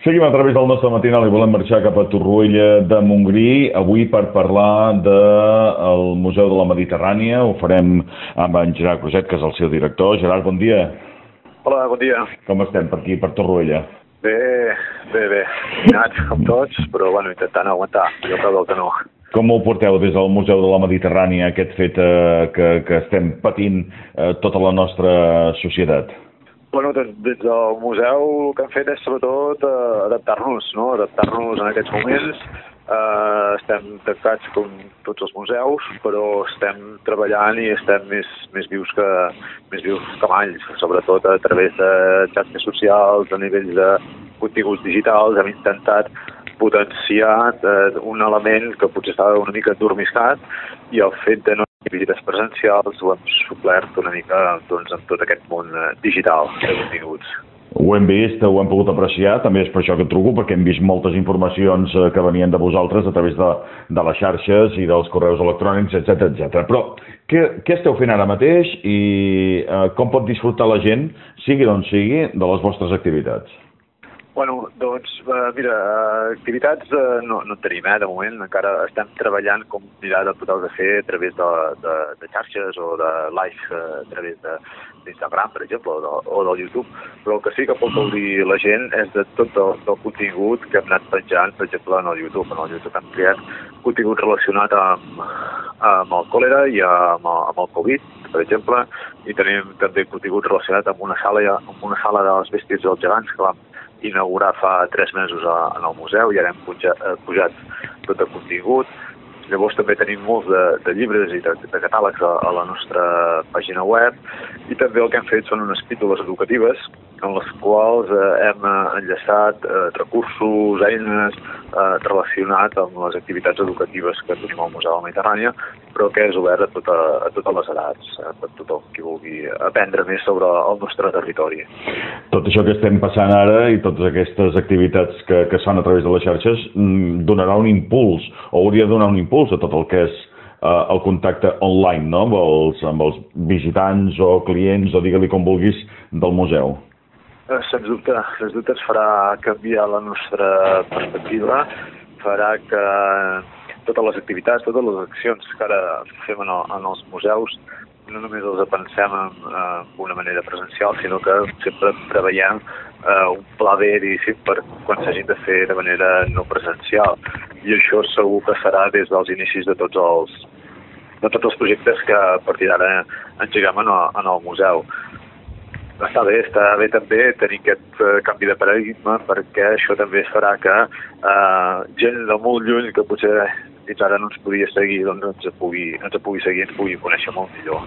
Seguim a través del nostre matinal i volem marxar cap a Torroella de Montgrí, avui per parlar del de Museu de la Mediterrània. Ho farem amb en Gerard Cruzet, que és el seu director. Gerard, bon dia. Hola, bon dia. Com estem per aquí, per Torroella? Bé, bé, bé. Anats com tots, però bueno, intentant aguantar. Jo crec que no. Com ho porteu des del Museu de la Mediterrània, aquest fet eh, que, que estem patint eh, tota la nostra societat? Bueno, des, des del museu el que hem fet és sobretot eh, adaptar-nos, no? adaptar-nos en aquests moments. Eh, estem tancats com tots els museus, però estem treballant i estem més, més, vius, que, més vius que mai, sobretot a través de xarxes socials, a nivell de continguts digitals. Hem intentat potenciar eh, un element que potser estava una mica endormiscat i el fet de no visites presencials ho hem suplert una mica doncs, amb tot aquest món eh, digital de continguts. Ho hem vist, ho hem pogut apreciar, també és per això que et truco, perquè hem vist moltes informacions eh, que venien de vosaltres a través de, de les xarxes i dels correus electrònics, etc etc. Però què, què esteu fent ara mateix i eh, com pot disfrutar la gent, sigui d'on sigui, de les vostres activitats? Bueno, doncs, uh, mira, uh, activitats uh, no, no en tenim, eh, de moment. Encara estem treballant com mirar de poder fer a través de, de, de xarxes o de live uh, a través d'Instagram, per exemple, o, de, o del YouTube. Però el que sí que pot gaudir la gent és de tot el, del contingut que hem anat penjant, per exemple, en el YouTube. En el YouTube hem creat contingut relacionat amb, amb el còlera i amb, amb el Covid, per exemple, i tenim també contingut relacionat amb una sala, amb una sala de les bèsties dels gegants que vam inaugurar fa tres mesos a, en el museu i ara hem pujat, eh, pujat tot el contingut. Llavors també tenim molts de, de llibres i de, de catàlegs a, a la nostra pàgina web i també el que hem fet són unes pítoles educatives en les quals eh, hem eh, enllaçat eh, recursos, eines eh, relacionats amb les activitats educatives que tenim al Museu de la Mediterrània, però que és obert a, tota, a totes les edats, eh, per tothom qui vulgui aprendre més sobre el nostre territori. Tot això que estem passant ara i totes aquestes activitats que, que es fan a través de les xarxes mm, donarà un impuls, o hauria de donar un impuls a tot el que és eh, el contacte online no? amb, els, amb els visitants o clients o digue-li com vulguis del museu. Eh, sens dubte, sens dubte ens farà canviar la nostra perspectiva, farà que totes les activitats, totes les accions que ara fem en, el, en els museus no només els pensem en, en una manera presencial, sinó que sempre preveiem eh, un pla B, diguéssim, per quan s'hagin de fer de manera no presencial. I això segur que serà des dels inicis de tots els, de tots els projectes que a partir d'ara engeguem en, el, en el museu està bé, està bé també tenir aquest uh, canvi de paradigma perquè això també farà que uh, gent de molt lluny que potser fins ara no ens podia seguir, doncs ens pugui, ens pugui seguir, ens pugui conèixer molt millor.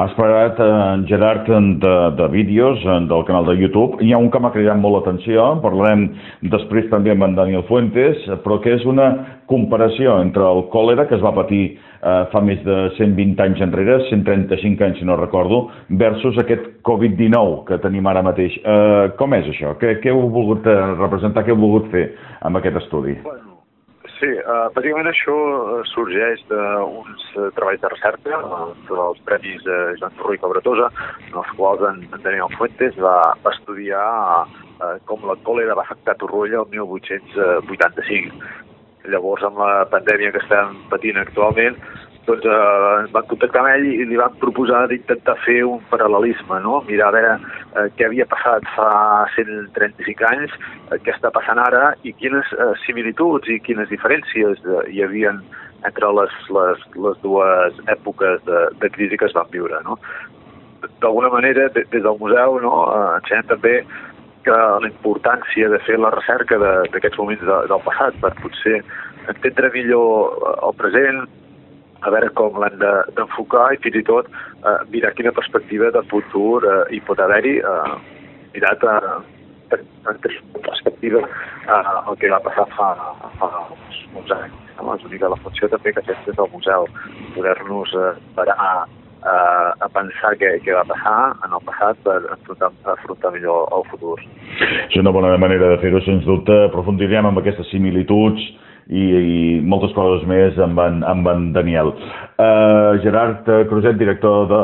Has parlat, en Gerard, de, de vídeos del canal de YouTube. Hi ha un que m'ha cridat molt l'atenció, parlarem després també amb en Daniel Fuentes, però que és una comparació entre el còlera, que es va patir eh, fa més de 120 anys enrere, 135 anys si no recordo, versus aquest Covid-19 que tenim ara mateix. Eh, com és això? Què, què heu volgut eh, representar, què heu volgut fer amb aquest estudi? Bueno, Sí, uh, bàsicament això eh, sorgeix d'uns uh, treballs de recerca uh, dels premis de Joan Torró i Cabratosa, en els quals en, en Daniel Fuentes va, va estudiar uh, com la còlera va afectar Torroella el 1885. Llavors, amb la pandèmia que estem patint actualment, doncs eh, van contactar amb ell i li van proposar d'intentar fer un paral·lelisme, no? mirar a veure eh, què havia passat fa 135 anys, eh, què està passant ara i quines eh, similituds i quines diferències eh, hi havien entre les, les, les dues èpoques de, de crisi que es van viure. No? D'alguna manera, des del museu, no, eh, ensenyem també que la importància de fer la recerca d'aquests moments de, del passat per potser entendre millor eh, el present, a veure com l'hem d'enfocar de, i fins i tot eh, mirar quina perspectiva de futur eh, hi pot haver-hi eh, mirat eh, en perspectiva eh, el que va passar fa, fa uns, uns anys. No? És una la funció també que aquest és el museu, poder-nos eh, parar eh, a pensar què, què va passar en el passat per afrontar, afrontar millor el futur. És una bona manera de fer-ho, sens dubte. Aprofundirem amb aquestes similituds i, i moltes coses més amb en, amb en Daniel. Uh, Gerard Cruzet, director de,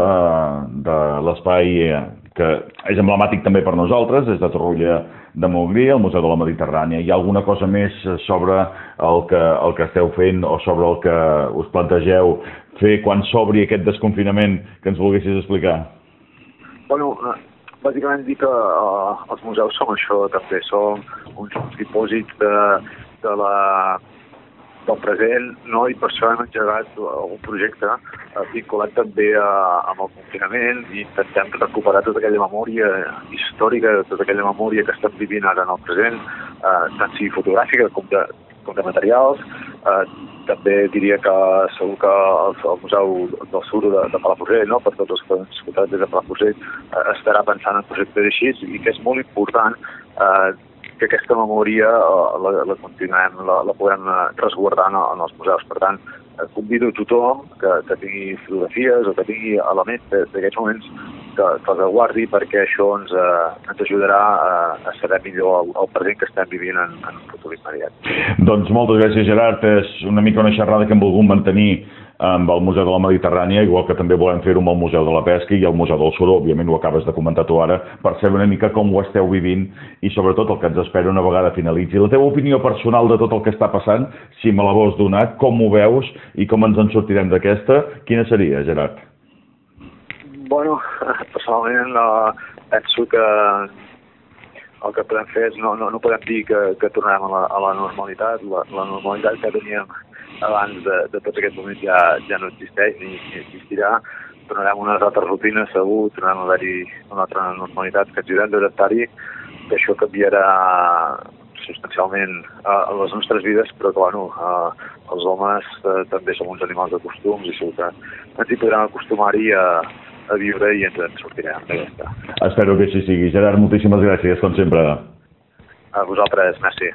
de l'Espai que és emblemàtic també per nosaltres, és de Torroella de Montgrí, el Museu de la Mediterrània. Hi ha alguna cosa més sobre el que, el que esteu fent o sobre el que us plantegeu fer quan s'obri aquest desconfinament que ens volguessis explicar? Bueno, eh, bàsicament dir que uh, els museus som això també, som uns dipòsits de, de la del present, no? i per això hem engegat un projecte eh, vinculat també a, amb el confinament i intentem recuperar tota aquella memòria històrica, tota aquella memòria que estem vivint ara en el present, eh, tant sigui fotogràfica com de, com de materials. Eh, també diria que segur que el, el Museu del Sur de, de Palafrugell, no? per tots els que ens escoltat des de Palafrugell, eh, estarà pensant en projectes així i que és molt important eh, que aquesta memòria eh, la, la continuem, la, la podem eh, resguardar en, els museus. Per tant, eh, convido a tothom que, que tingui fotografies o que tingui elements d'aquests moments que, que els guardi perquè això ens, eh, ens ajudarà a, a saber millor el, el present que estem vivint en, en un futur immediat. Doncs moltes gràcies, Gerard. És una mica una xerrada que hem volgut mantenir amb el Museu de la Mediterrània, igual que també volem fer-ho amb el Museu de la Pesca i el Museu del Sur, òbviament ho acabes de comentar tu ara, per saber una mica com ho esteu vivint i sobretot el que ens espera una vegada finalitzi. La teva opinió personal de tot el que està passant, si me la vols donar, com ho veus i com ens en sortirem d'aquesta, quina seria, Gerard? Bueno, personalment uh, penso que el que podem fer és no, no, no podem dir que, que tornarem a la, a la normalitat, la, la normalitat que teníem abans de, de tots aquests moments ja, ja no existeix ni, ni existirà. Tornarem unes altres rutines segur, tornarem a haver-hi una altra normalitat que ens haurem d'adaptar-hi, que això canviarà substancialment a, a les nostres vides, però que, bueno, a, els homes eh, també som uns animals de costums i segur que ens hi podrem acostumar-hi a, a viure i ens en sortirem. Ja està. Espero que així sigui. Gerard, moltíssimes gràcies, com sempre. A vosaltres, merci.